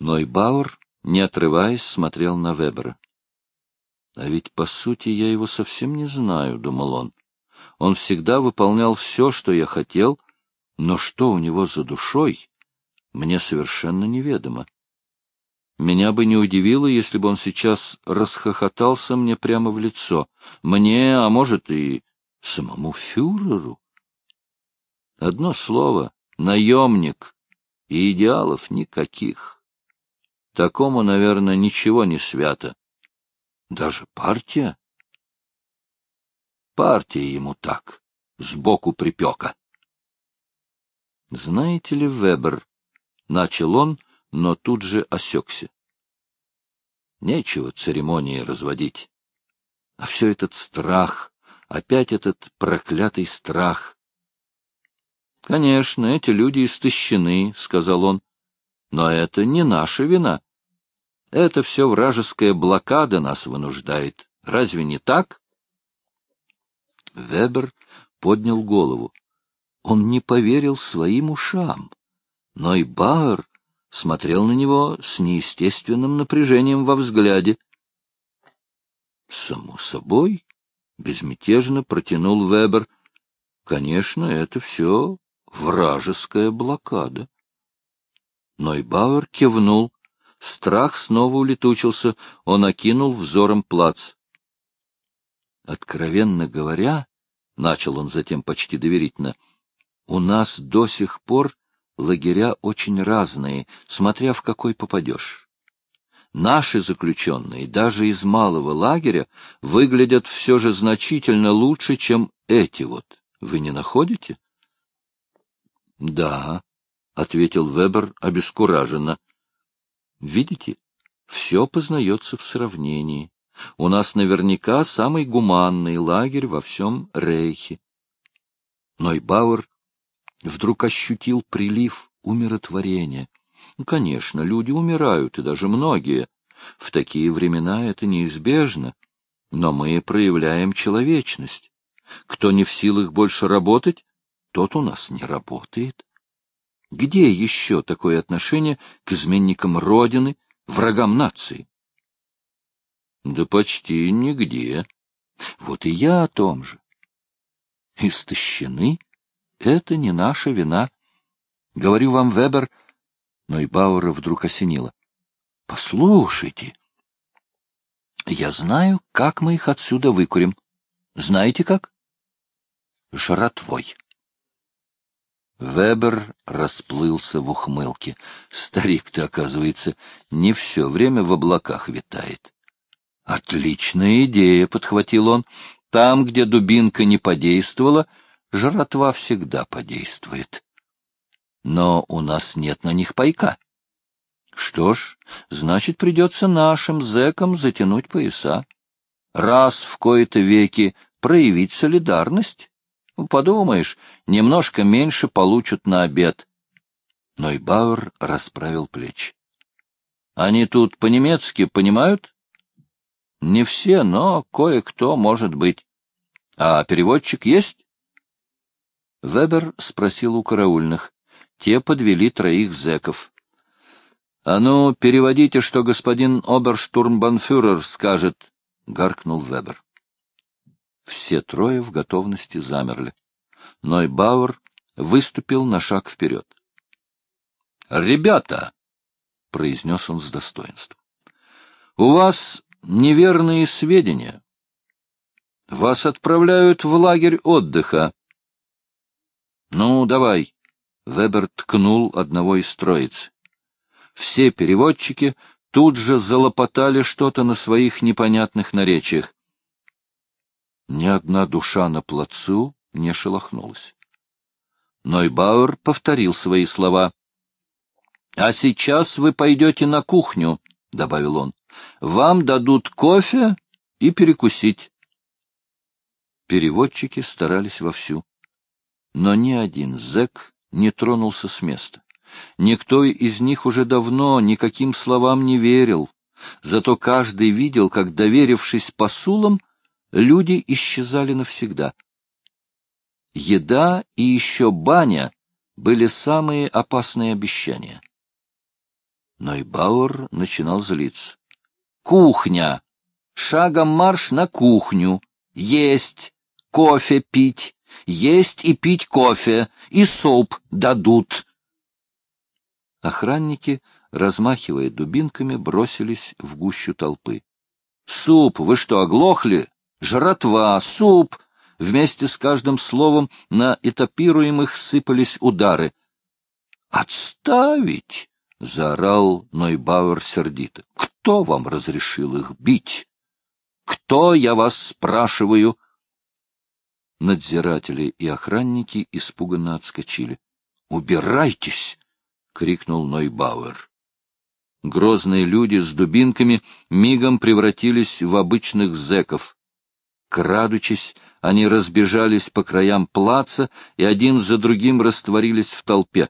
Нойбауэр, не отрываясь, смотрел на Вебера. А ведь, по сути, я его совсем не знаю, — думал он. Он всегда выполнял все, что я хотел, но что у него за душой, мне совершенно неведомо. Меня бы не удивило, если бы он сейчас расхохотался мне прямо в лицо. Мне, а может, и самому фюреру. Одно слово — наемник, и идеалов никаких. Такому, наверное, ничего не свято. Даже партия? Партия ему так, сбоку припека. Знаете ли, Вебер, — начал он, но тут же осекся. Нечего церемонии разводить. А все этот страх, опять этот проклятый страх. Конечно, эти люди истощены, — сказал он, — но это не наша вина. Это все вражеская блокада нас вынуждает. Разве не так? Вебер поднял голову. Он не поверил своим ушам. Но и Бауэр смотрел на него с неестественным напряжением во взгляде. — Само собой, — безмятежно протянул Вебер. — Конечно, это все вражеская блокада. Но и Бауэр кивнул. Страх снова улетучился, он окинул взором плац. Откровенно говоря, — начал он затем почти доверительно, — у нас до сих пор лагеря очень разные, смотря в какой попадешь. Наши заключенные, даже из малого лагеря, выглядят все же значительно лучше, чем эти вот. Вы не находите? — Да, — ответил Вебер обескураженно. Видите, все познается в сравнении. У нас наверняка самый гуманный лагерь во всем Рейхе. Нойбауэр вдруг ощутил прилив умиротворения. Конечно, люди умирают, и даже многие. В такие времена это неизбежно. Но мы проявляем человечность. Кто не в силах больше работать, тот у нас не работает. Где еще такое отношение к изменникам Родины, врагам нации? Да почти нигде. Вот и я о том же. Истощены? Это не наша вина. Говорю вам, Вебер, но и Бауэра вдруг осенило. Послушайте, я знаю, как мы их отсюда выкурим. Знаете как? Жратвой. Вебер расплылся в ухмылке. Старик-то, оказывается, не все время в облаках витает. «Отличная идея», — подхватил он. «Там, где дубинка не подействовала, жратва всегда подействует. Но у нас нет на них пайка. Что ж, значит, придется нашим зэкам затянуть пояса. Раз в кои-то веки проявить солидарность». Подумаешь, немножко меньше получат на обед. Но и Бауэр расправил плечи. Они тут по-немецки понимают? Не все, но кое-кто может быть. А переводчик есть? Вебер спросил у караульных. Те подвели троих зэков. — А ну, переводите, что господин оберштурмбанфюрер скажет, — гаркнул Вебер. Все трое в готовности замерли. Нойбауэр выступил на шаг вперед. «Ребята!» — произнес он с достоинством. «У вас неверные сведения. Вас отправляют в лагерь отдыха». «Ну, давай!» — Вебер ткнул одного из троиц. Все переводчики тут же залопотали что-то на своих непонятных наречиях. Ни одна душа на плацу не шелохнулась. Нойбауэр повторил свои слова. — А сейчас вы пойдете на кухню, — добавил он. — Вам дадут кофе и перекусить. Переводчики старались вовсю. Но ни один зэк не тронулся с места. Никто из них уже давно никаким словам не верил. Зато каждый видел, как, доверившись посулам, люди исчезали навсегда. Еда и еще баня были самые опасные обещания. Нойбауэр начинал злиться. «Кухня! Шагом марш на кухню! Есть! Кофе пить! Есть и пить кофе! И суп дадут!» Охранники, размахивая дубинками, бросились в гущу толпы. «Суп! Вы что, оглохли? Жратва! Суп!» Вместе с каждым словом на этапируемых сыпались удары. «Отставить!» — заорал Нойбауэр сердито. — Кто вам разрешил их бить? Кто, я вас спрашиваю? Надзиратели и охранники испуганно отскочили. — Убирайтесь! — крикнул Нойбауэр. Грозные люди с дубинками мигом превратились в обычных зэков. Крадучись, они разбежались по краям плаца и один за другим растворились в толпе.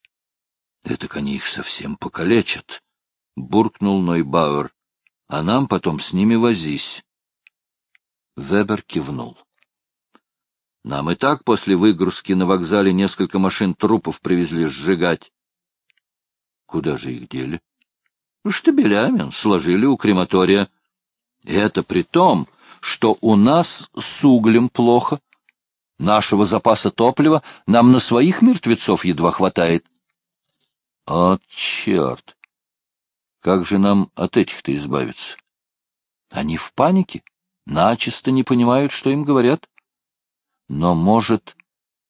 — Это они их совсем покалечат, — буркнул Нойбауэр. — А нам потом с ними возись. Вебер кивнул. — Нам и так после выгрузки на вокзале несколько машин трупов привезли сжигать. — Куда же их дели? — Штабелями сложили у крематория. Это при том, что у нас с углем плохо. Нашего запаса топлива нам на своих мертвецов едва хватает. — о, черт! Как же нам от этих-то избавиться? Они в панике, начисто не понимают, что им говорят. Но, может,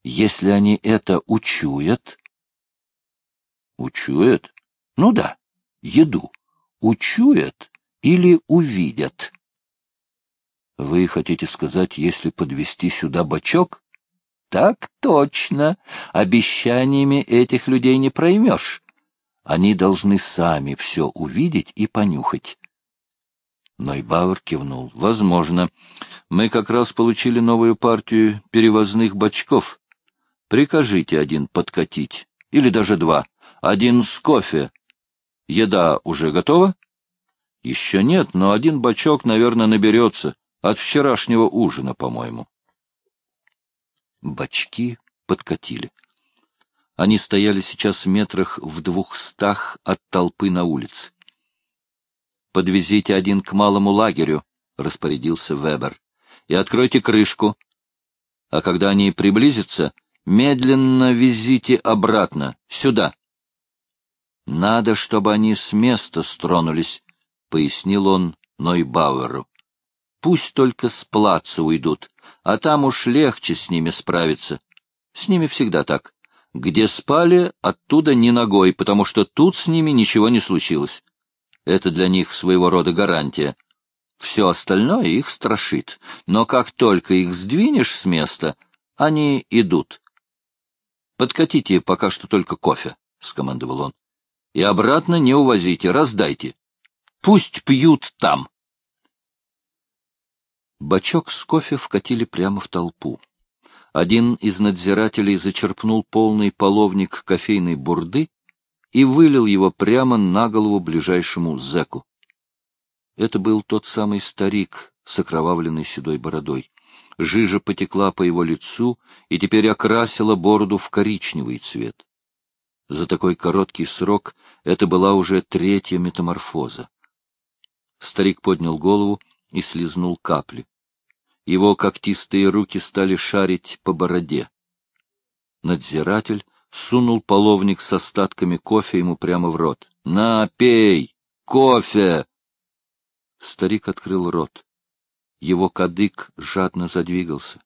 если они это учуят... Учуят? Ну да, еду. Учуят или увидят. Вы хотите сказать, если подвести сюда бачок? Так точно. Обещаниями этих людей не проймешь. Они должны сами все увидеть и понюхать. Нойбауэр кивнул. — Возможно. Мы как раз получили новую партию перевозных бачков. Прикажите один подкатить. Или даже два. Один с кофе. Еда уже готова? — Еще нет, но один бачок, наверное, наберется. От вчерашнего ужина, по-моему. Бачки подкатили. Они стояли сейчас метрах в двухстах от толпы на улице. «Подвезите один к малому лагерю», — распорядился Вебер, — «и откройте крышку. А когда они приблизятся, медленно везите обратно, сюда». «Надо, чтобы они с места стронулись», — пояснил он Нойбауэру. «Пусть только с плаца уйдут, а там уж легче с ними справиться. С ними всегда так. Где спали, оттуда ни ногой, потому что тут с ними ничего не случилось. Это для них своего рода гарантия. Все остальное их страшит, но как только их сдвинешь с места, они идут. «Подкатите пока что только кофе», — скомандовал он. «И обратно не увозите, раздайте. Пусть пьют там». Бачок с кофе вкатили прямо в толпу один из надзирателей зачерпнул полный половник кофейной бурды и вылил его прямо на голову ближайшему зэку. Это был тот самый старик с окровавленной седой бородой. Жижа потекла по его лицу и теперь окрасила бороду в коричневый цвет. За такой короткий срок это была уже третья метаморфоза. Старик поднял голову и слезнул капли. Его когтистые руки стали шарить по бороде. Надзиратель сунул половник с остатками кофе ему прямо в рот. — На, пей! Кофе! Старик открыл рот. Его кадык жадно задвигался.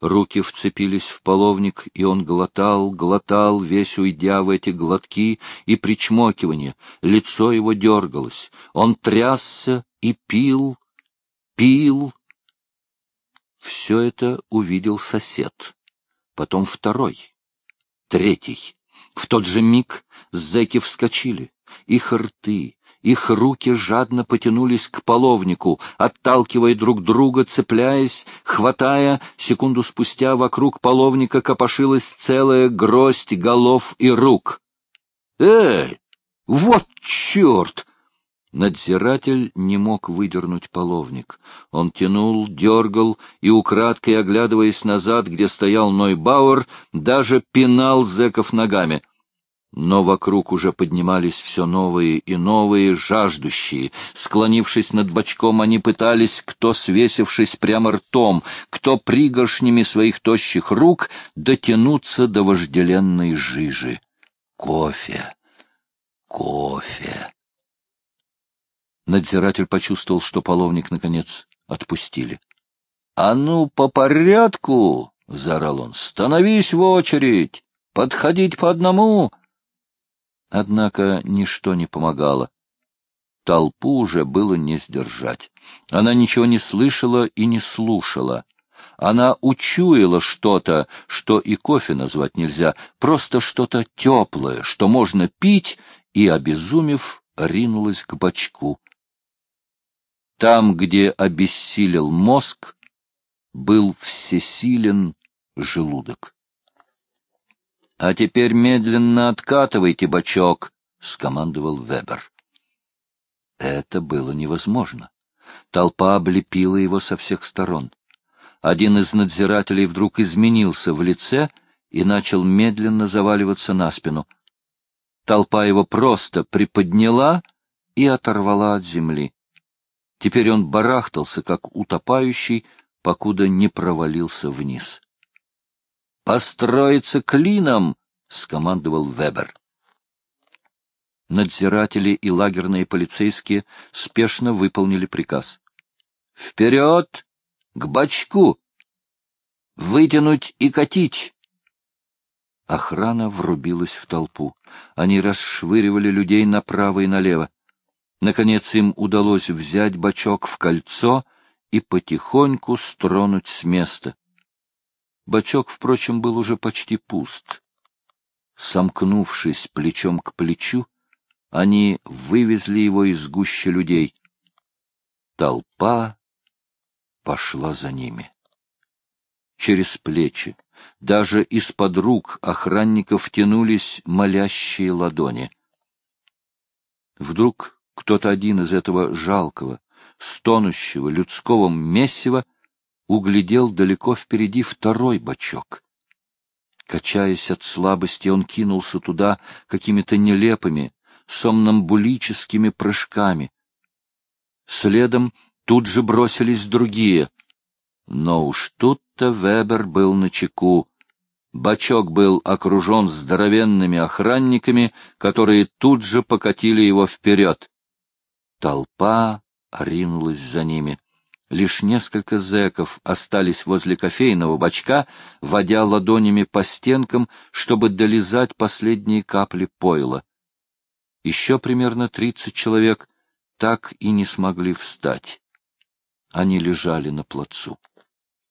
Руки вцепились в половник, и он глотал, глотал, весь уйдя в эти глотки и причмокивания. Лицо его дергалось. Он трясся и пил, пил, все это увидел сосед, потом второй, третий. В тот же миг зэки вскочили, их рты, их руки жадно потянулись к половнику, отталкивая друг друга, цепляясь, хватая. Секунду спустя вокруг половника копошилась целая гроздь голов и рук. «Эй, вот черт!» Надзиратель не мог выдернуть половник. Он тянул, дергал и, украдкой оглядываясь назад, где стоял Нойбауэр, даже пинал зэков ногами. но вокруг уже поднимались все новые и новые жаждущие. Склонившись над бочком, они пытались, кто свесившись прямо ртом, кто пригоршнями своих тощих рук, дотянуться до вожделенной жижи. Кофе! Кофе! Надзиратель почувствовал, что половник, наконец, отпустили. — А ну, по порядку! — заорал он. — Становись в очередь! Подходить по одному! — Однако ничто не помогало. Толпу уже было не сдержать. Она ничего не слышала и не слушала. Она учуяла что-то, что и кофе назвать нельзя, просто что-то теплое, что можно пить, и, обезумев, ринулась к бочку. Там, где обессилел мозг, был всесилен желудок. — А теперь медленно откатывайте бачок, — скомандовал Вебер. Это было невозможно. Толпа облепила его со всех сторон. Один из надзирателей вдруг изменился в лице и начал медленно заваливаться на спину. Толпа его просто приподняла и оторвала от земли. Теперь он барахтался, как утопающий, покуда не провалился вниз. «Построиться клином!» — скомандовал Вебер. Надзиратели и лагерные полицейские спешно выполнили приказ. «Вперед! К бачку! Вытянуть и катить!» Охрана врубилась в толпу. Они расшвыривали людей направо и налево. Наконец им удалось взять бачок в кольцо и потихоньку стронуть с места. Бачок, впрочем, был уже почти пуст. Сомкнувшись плечом к плечу, они вывезли его из гуща людей. Толпа пошла за ними. Через плечи, даже из-под рук охранников тянулись молящие ладони. Вдруг кто-то один из этого жалкого, стонущего людского мессива углядел далеко впереди второй бочок. Качаясь от слабости, он кинулся туда какими-то нелепыми, сомнамбулическими прыжками. Следом тут же бросились другие. Но уж тут-то Вебер был на чеку. Бачок был окружен здоровенными охранниками, которые тут же покатили его вперед. Толпа ринулась за ними. Лишь несколько зэков остались возле кофейного бачка, водя ладонями по стенкам, чтобы долизать последние капли пойла. Еще примерно тридцать человек так и не смогли встать. Они лежали на плацу.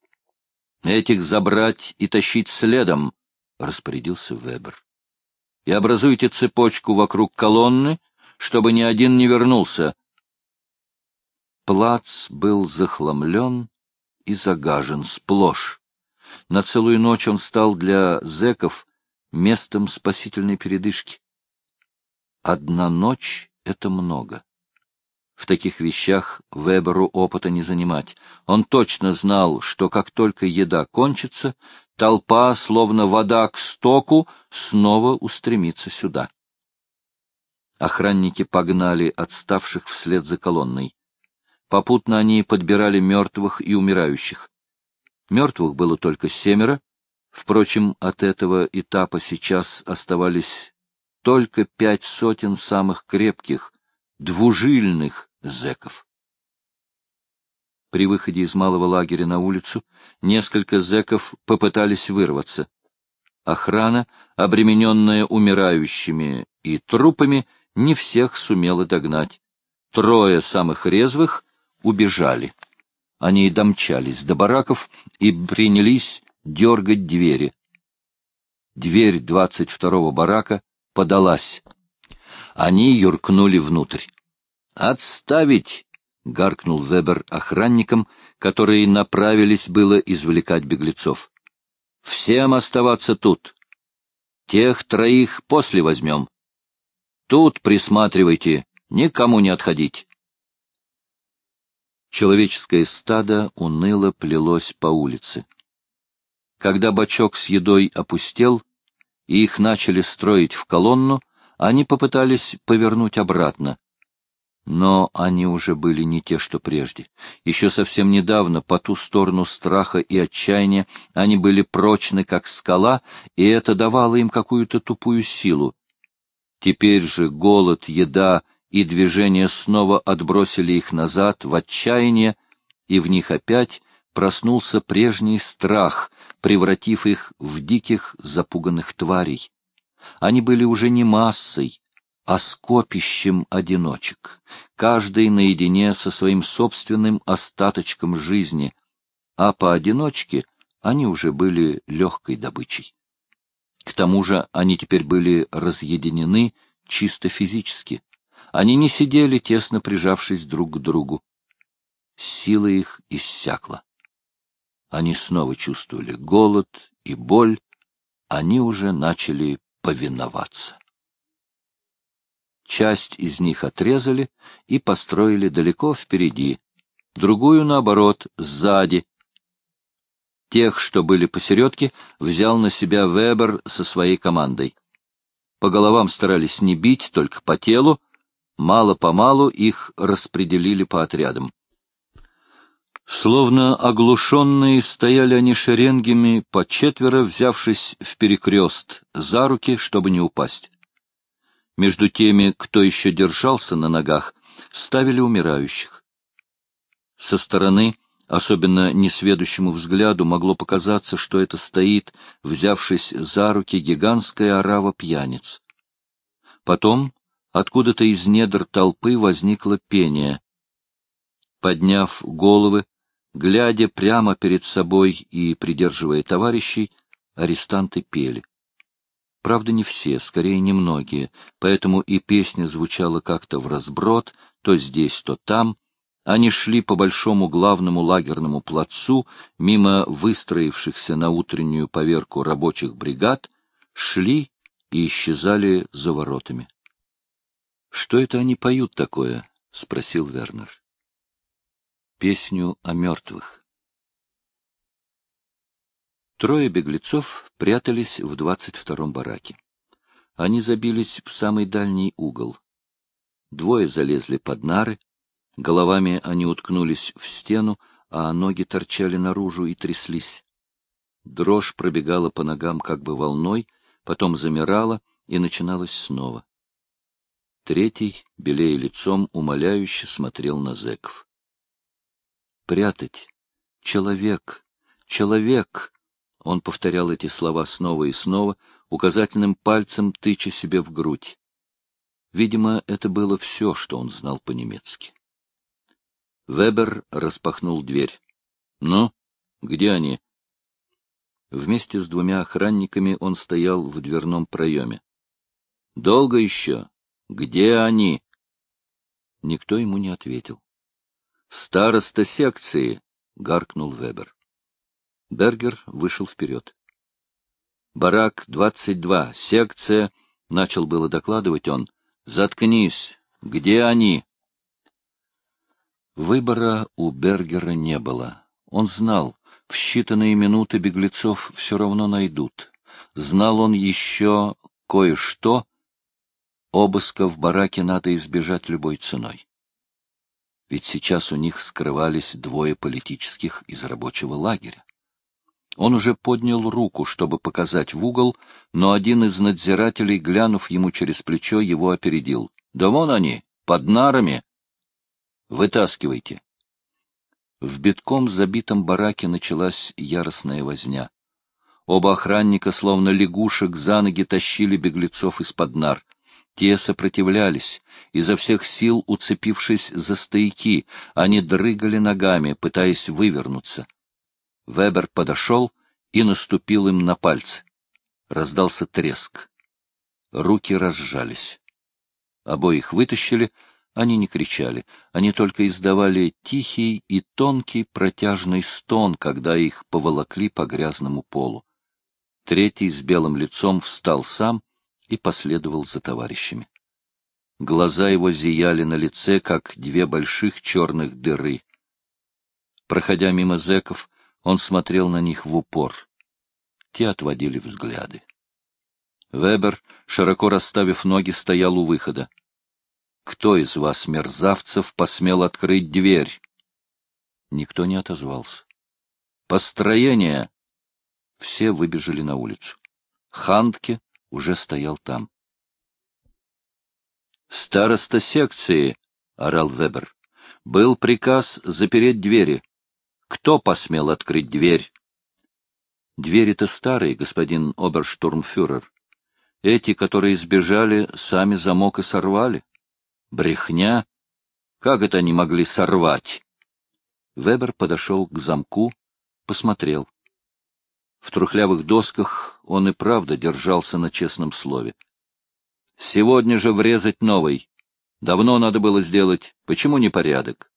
— Этих забрать и тащить следом, — распорядился Вебер. — И образуйте цепочку вокруг колонны, чтобы ни один не вернулся. Плац был захламлен и загажен сплошь. На целую ночь он стал для зэков местом спасительной передышки. Одна ночь — это много. В таких вещах Веберу опыта не занимать. Он точно знал, что как только еда кончится, толпа, словно вода к стоку, снова устремится сюда. Охранники погнали отставших вслед за колонной. Попутно они подбирали мертвых и умирающих. Мертвых было только семеро. Впрочем, от этого этапа сейчас оставались только пять сотен самых крепких, двужильных зэков. При выходе из малого лагеря на улицу несколько зэков попытались вырваться. Охрана, обремененная умирающими и трупами, не всех сумела догнать. Трое самых резвых убежали. Они домчались до бараков и принялись дергать двери. Дверь двадцать второго барака подалась. Они юркнули внутрь. «Отставить!» — гаркнул Вебер охранникам, которые направились было извлекать беглецов. «Всем оставаться тут. Тех троих после возьмем. Тут присматривайте, никому не отходить». Человеческое стадо уныло плелось по улице. Когда бачок с едой опустел, и их начали строить в колонну, они попытались повернуть обратно. Но они уже были не те, что прежде. Еще совсем недавно, по ту сторону страха и отчаяния, они были прочны, как скала, и это давало им какую-то тупую силу. Теперь же голод, еда и движение снова отбросили их назад в отчаяние, и в них опять проснулся прежний страх, превратив их в диких запуганных тварей. Они были уже не массой, а скопищем одиночек, каждый наедине со своим собственным остаточком жизни, а поодиночке они уже были легкой добычей. К тому же они теперь были разъединены чисто физически. Они не сидели, тесно прижавшись друг к другу. Сила их иссякла. Они снова чувствовали голод и боль, они уже начали повиноваться. Часть из них отрезали и построили далеко впереди, другую, наоборот, сзади. Тех, что были посередке, взял на себя Вебер со своей командой. По головам старались не бить, только по телу. Мало-помалу их распределили по отрядам. Словно оглушенные стояли они шеренгами по четверо, взявшись в перекрест за руки, чтобы не упасть. Между теми, кто еще держался на ногах, ставили умирающих. Со стороны, особенно несведущему взгляду, могло показаться, что это стоит, взявшись за руки, гигантская орава пьяниц. Потом откуда-то из недр толпы возникло пение. Подняв головы, глядя прямо перед собой и придерживая товарищей, арестанты пели. Правда, не все, скорее немногие, поэтому и песня звучала как-то в разброд, то здесь, то там. Они шли по большому главному лагерному плацу, мимо выстроившихся на утреннюю поверку рабочих бригад, шли и исчезали за воротами. — Что это они поют такое? — спросил Вернер. — Песню о мертвых. Трое беглецов прятались в двадцать втором бараке. Они забились в самый дальний угол. Двое залезли под нары, головами они уткнулись в стену, а ноги торчали наружу и тряслись. Дрожь пробегала по ногам как бы волной, потом замирала и начиналась снова. Третий, белее лицом, умоляюще смотрел на зэков. «Прятать! Человек! Человек!» Он повторял эти слова снова и снова, указательным пальцем тыча себе в грудь. Видимо, это было все, что он знал по-немецки. Вебер распахнул дверь. — Ну, где они? Вместе с двумя охранниками он стоял в дверном проеме. — Долго еще? Где они? Никто ему не ответил. — Староста секции! — гаркнул Вебер. Бергер вышел вперед. «Барак 22, секция...» — начал было докладывать он. «Заткнись! Где они?» Выбора у Бергера не было. Он знал, в считанные минуты беглецов все равно найдут. Знал он еще кое-что. Обыска в бараке надо избежать любой ценой. Ведь сейчас у них скрывались двое политических из рабочего лагеря. Он уже поднял руку, чтобы показать в угол, но один из надзирателей, глянув ему через плечо, его опередил. — Да вон они, под нарами. — Вытаскивайте. В битком забитом бараке началась яростная возня. Оба охранника, словно лягушек, за ноги тащили беглецов из-под нар. Те сопротивлялись, изо всех сил уцепившись за стояки, они дрыгали ногами, пытаясь вывернуться. Вебер подошел и наступил им на пальцы. Раздался треск. Руки разжались. Обоих вытащили, они не кричали, они только издавали тихий и тонкий протяжный стон, когда их поволокли по грязному полу. Третий с белым лицом встал сам и последовал за товарищами. Глаза его зияли на лице, как две больших черных дыры. Проходя мимо зэков, он смотрел на них в упор. Те отводили взгляды. Вебер, широко расставив ноги, стоял у выхода. «Кто из вас, мерзавцев, посмел открыть дверь?» Никто не отозвался. «Построение!» Все выбежали на улицу. Хантке уже стоял там. «Староста секции!» — орал Вебер. «Был приказ запереть двери. Кто посмел открыть дверь?» «Двери-то старые, господин оберштурмфюрер. Эти, которые сбежали, сами замок и сорвали. Брехня! Как это они могли сорвать?» Вебер подошел к замку, посмотрел. В трухлявых досках он и правда держался на честном слове. Сегодня же врезать новый. Давно надо было сделать. Почему не порядок?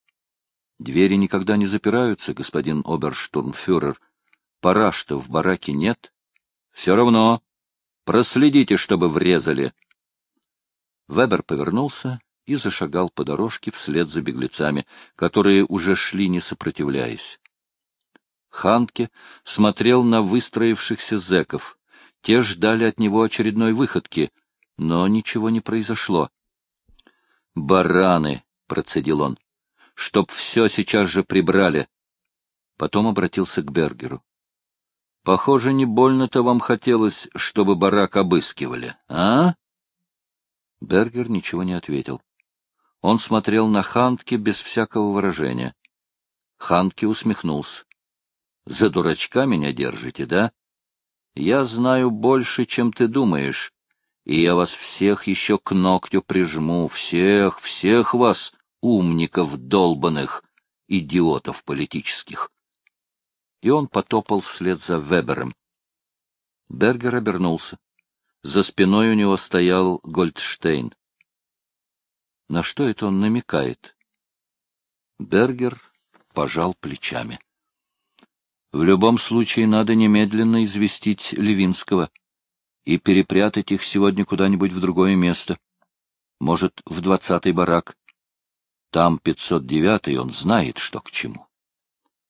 Двери никогда не запираются, господин оберштурмфюрер. Пора, что в бараке нет. Все равно. Проследите, чтобы врезали. Вебер повернулся и зашагал по дорожке вслед за беглецами, которые уже шли, не сопротивляясь. Ханке смотрел на выстроившихся зэков. Те ждали от него очередной выходки, но ничего не произошло. «Бараны!» — процедил он. «Чтоб все сейчас же прибрали!» Потом обратился к Бергеру. «Похоже, не больно-то вам хотелось, чтобы барак обыскивали, а?» Бергер ничего не ответил. Он смотрел на Хантке без всякого выражения. Хантке усмехнулся. За дурачка меня держите, да? Я знаю больше, чем ты думаешь, и я вас всех еще к ногтю прижму, всех, всех вас, умников долбанных, идиотов политических. И он потопал вслед за Вебером. Бергер обернулся. За спиной у него стоял Гольдштейн. На что это он намекает? Бергер пожал плечами. В любом случае надо немедленно известить Левинского и перепрятать их сегодня куда-нибудь в другое место. Может, в двадцатый барак. Там 509-й, он знает, что к чему.